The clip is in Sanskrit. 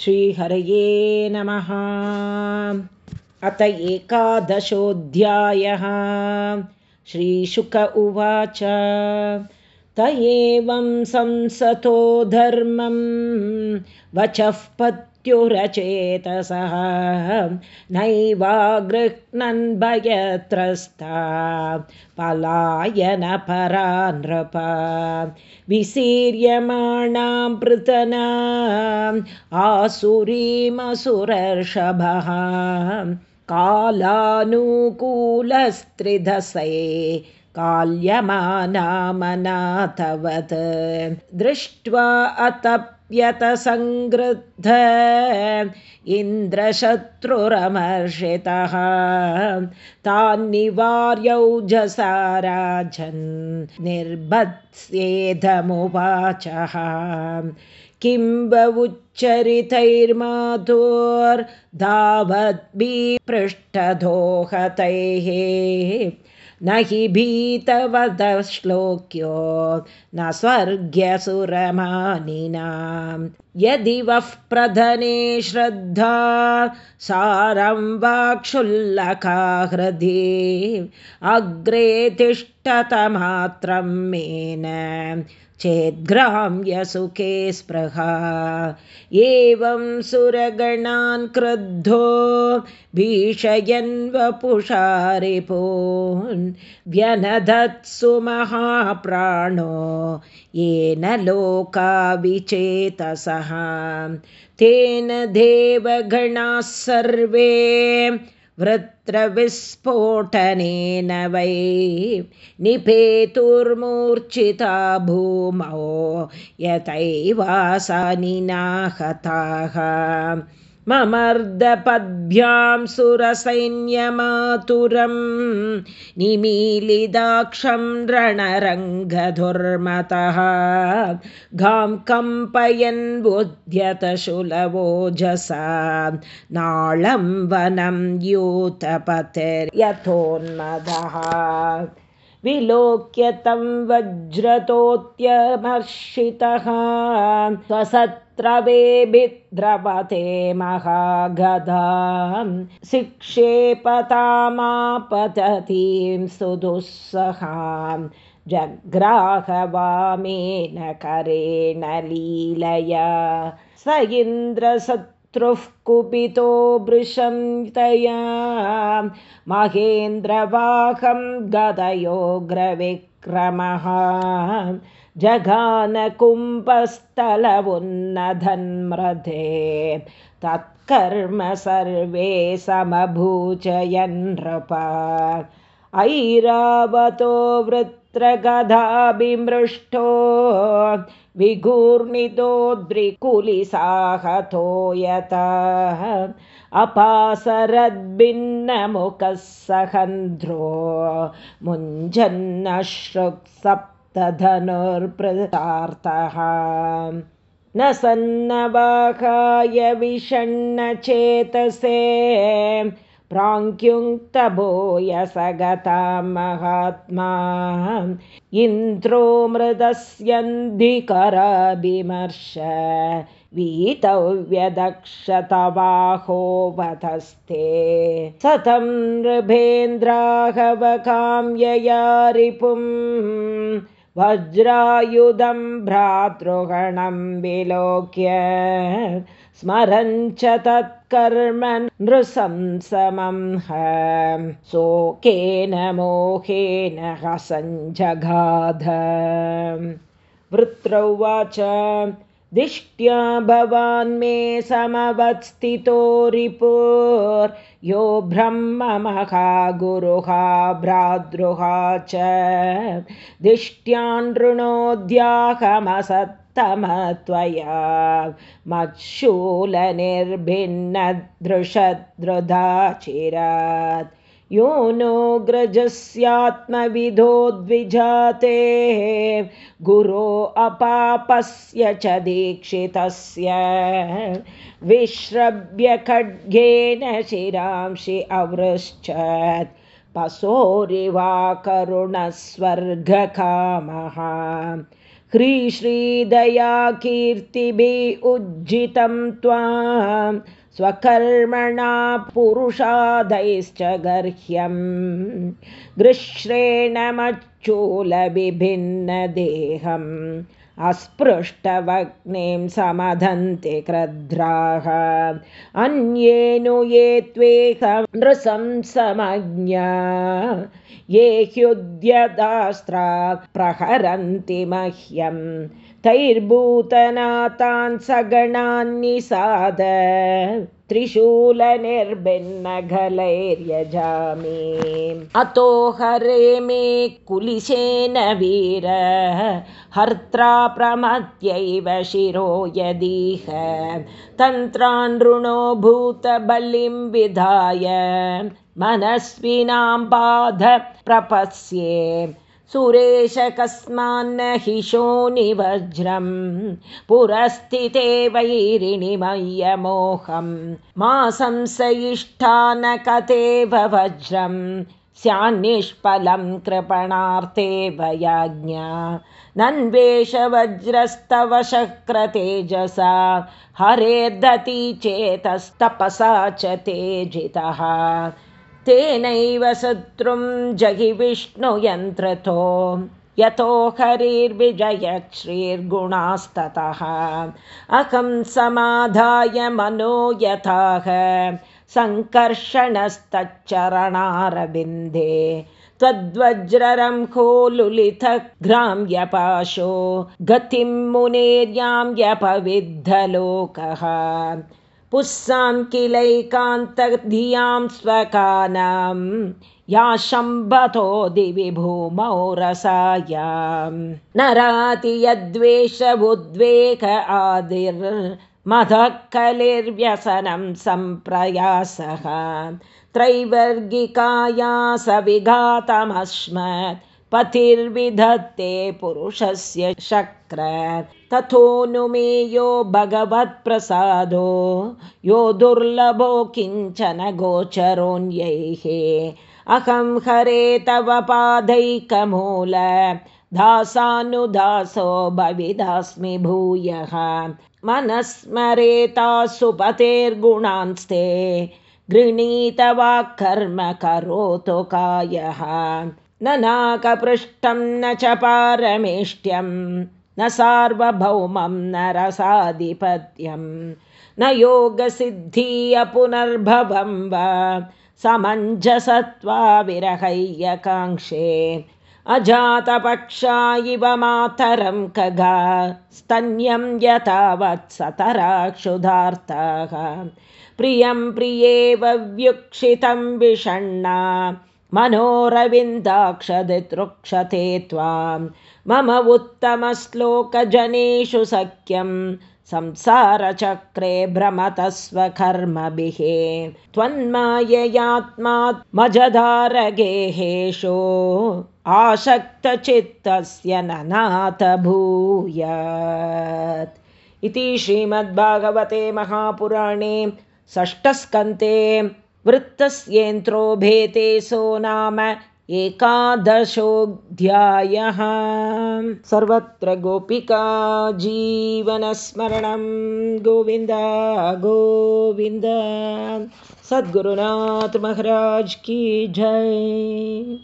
श्रीहरये नमः। अत एकादशोऽध्यायः। श्रीशुक उवाच। त एवं संसतो धर्मं वचः पत्युरचेतसः नैवा गृह्णन् भयत्रस्ता। पलायनपरा नृप विसीर्यमाणां पृतनाम् आसुरीमसुरर्षभः। कालानुकूलस्त्रिधसे काल्यमानामनाथवत्। दृष्ट्वा अतप्यतसङ्गृद्ध इन्द्रशत्रुरमर्षितः। तान्निवार्यौजसा राजन् निर्बत्स्येधमुवाचः किं पृष्ठदोहतैः न हि भीतवदश्लोक्यो न स्वर्ग्यसुरमानिनां। यदि वः प्रधने श्रद्धा सारं वाक्षुल्लका हृदि अग्रे तिष्ठतमात्रं मेन चेद्ग्राम्यसुखे स्पृहा। एवं सुरगणान् क्रुद्धो भीषयन्वपुषारिपून् व्यनधत्सु महाप्राणो येन लोकाविचेतसः तेन देवगणाः सर्वे वृत्रविस्फोटनेन वै निपेतुर्मूर्छिता भूमौ यथैवासानिनाहताः ममर्दपद्भ्यां सुरसैन्यमातुरं निमीलिदाक्षं रणरङ्गधुर्मतः गां कम्पयन् बुध्यतशुलवोजसा नाळं वनं यूतपतिर्यथोन्मदः विलोक्य तं वज्रतोत्यमर्षितः स्वसत्रवे भिद्रवते महागधां शिक्षेपतामापततीं सुदुःसहां जग्राहवामेन करेण लीलया स इन्द्रसत् शत्रुः कुपितो भृशन्तया महेन्द्रवाहं गदयोग्रविक्रमः। जघानकुम्भस्थलवुन्नधन्मृधे तत्कर्म सर्वे समभूचयन्नृप ऐरावतो वृत्रगधाभिमृष्टो विघूर्णितोद्रिकुलिसाहतो यतः अपासरद्भिन्नमुखः सहन्ध्रो मुञ्जन्नश्रुक्सप्तधनुर्प्रतार्थः न सन्नवाहाय विषण्णचेतसे प्राङ्क्युङ्क्तभूयसगतां महात्मा इन्द्रो मृदस्यन्धिकराभिमर्श वीतव्यदक्षतवाहोवधस्ते सतं नृभेन्द्राहवकाम्यया रिपुं वज्रायुधं भ्रातृगणं विलोक्य स्मरन् च तत्कर्म नृसंसमं ह। शोकेन मोहेन हसञ्जगाध वृत्रौवाच दिष्ट्या भवान् मे समवत्स्थितो रिपुर्यो ब्रह्ममहा गुरुहा भ्रातृहा च। दिष्ट्या नृणोद्याहमसत् त्वया मत्शूलनिर्भिन्नदृशदृधाचिरात् यो नो ग्रजस्यात्मविधो द्विजाते गुरो अपापस्य च दीक्षितस्य। विश्रव्य खड्गेन शिरांसि अवृश्चत्। पशोरिवा करुणस्वर्गकामः ह्रीश्रीदया कीर्तिभिः उज्जितं त्वां स्वकर्मणा पुरुषादैश्च गर्ह्यं। गृश्रेणमच्चूलविभिन्नदेहम् अस्पृष्टवग्निं समधन्ति क्रद्राः। अन्येनु ये त्वेह नृशंसमज्ञा ये ह्युद्यदास्त्रा प्रहरन्ति मह्यं। तैर्भूतनाथान् सगणान्निसाद त्रिशूलनिर्भिन्नघलैर्यजामि अतो हरे मे कुलिशेन वीर हर्त्रा प्रमत्यैव शिरो यदीह। तन्त्रानृणो भूतबलिं विधाय मनस्विनां बाध प्रपस्ये सुरेश कस्मान्न हि शोनिवज्रं पुरस्थिते वैरिणिमय्यमोहं मा संसयिष्ठा न कथेव वज्रं स्यान्निष्फलं कृपणार्थे वयाज्ञा। नन्वेषवज्रस्तव शक्रतेजसा हरेर्दति चेतस्तपसा च तेजितः तेनैव शत्रुं जहि विष्णुयन्त्रतो यतो हरिर्विजयश्रीर्गुणास्ततः। अहं समाधाय मनो यथाह सङ्कर्षणस्तच्चरणारविन्दे। त्वद्वज्ररं ग्राम्यपाशो गतिं मुनेर्यां यपविद्धलोकः पुस्सां किलैकान्तधियां स्वकानां या शम्भतो दिवि भूमौ रसायां नराति यद्वेष उद्वेग आदिर्मधः कलिर्व्यसनं सम्प्रयासः। त्रैवर्गिकाया स विघातमस्मत् पतिर्विधत्ते पुरुषस्य शक्र। तथोनुमेयो भगवत्प्रसादो यो दुर्लभो किञ्चन गोचरोऽन्यैः। अहं हरे तव पादैकमूल दासानुदासो भविदास्मि भूयः। मनस्मरेता सुपतेर्गुणांस्ते गृणीतवा कर्म करोतु कायः न नाकपृष्ठं न च पारमेष्ट्यं न सार्वभौमं न रसाधिपत्यं न योगसिद्धिय पुनर्भवं वा समञ्जसत्वा विरहय्यकाङ्क्षे अजातपक्षा इव मातरं कगा स्तन्यं यथावत्सतराक्षुधार्ताः प्रियं प्रियेव व्युक्षितं विषण्णा मनोरविन्दाक्षदितृक्षते त्वां मम उत्तमश्लोकजनेषु सख्यं संसारचक्रे भ्रमतः स्वकर्मभिः त्वन्माययात्मात्मजधारगेहेषु आसक्तचित्तस्य ननाथ भूयात्। इति श्रीमद्भागवते महापुराणे षष्ठस्कन्ते वृत्तस्येन्त्रो भेतेसो नाम एकादशोऽध्यायः। सर्वत्र गोपिका जीवनस्मरणं। गोविन्द गोविन्द। सद्गुरुनाथ महाराज की जय